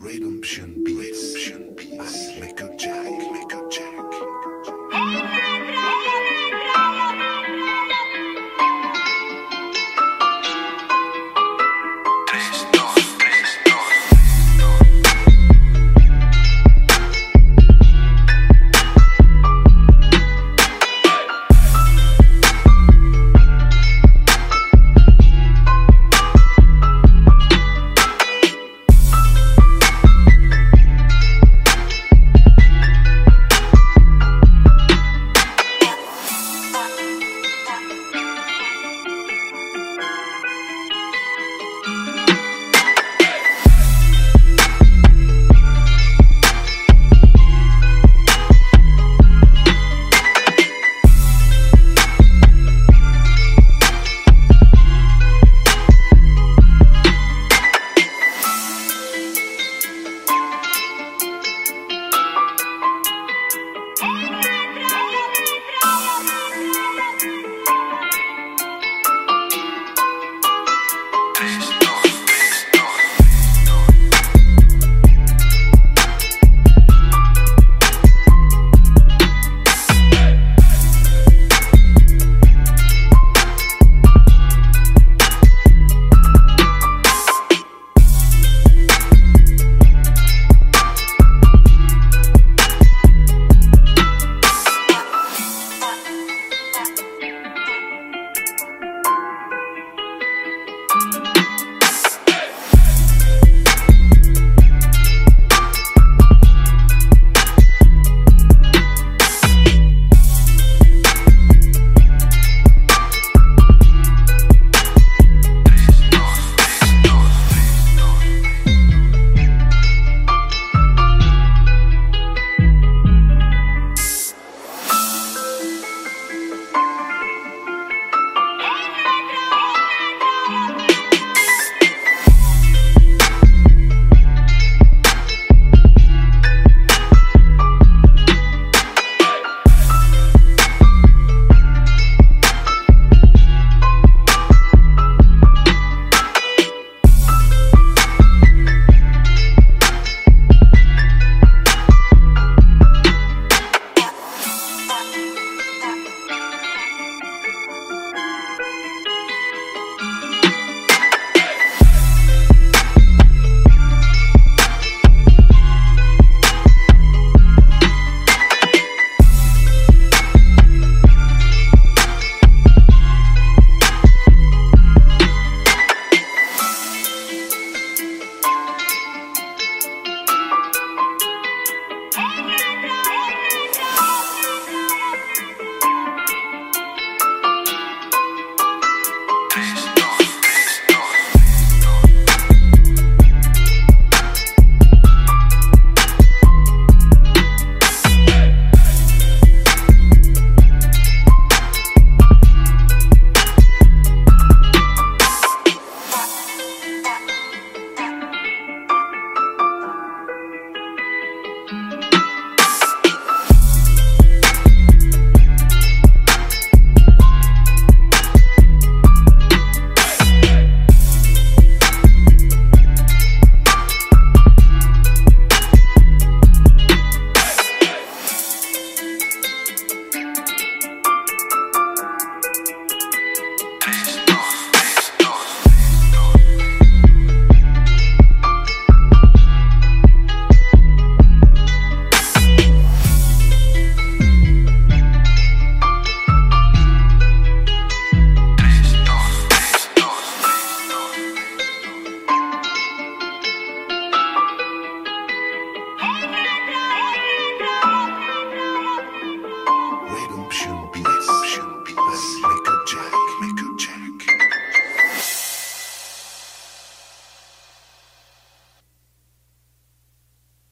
Redemption Beats. Redemption Beats. Michael Jack. Michael Jack.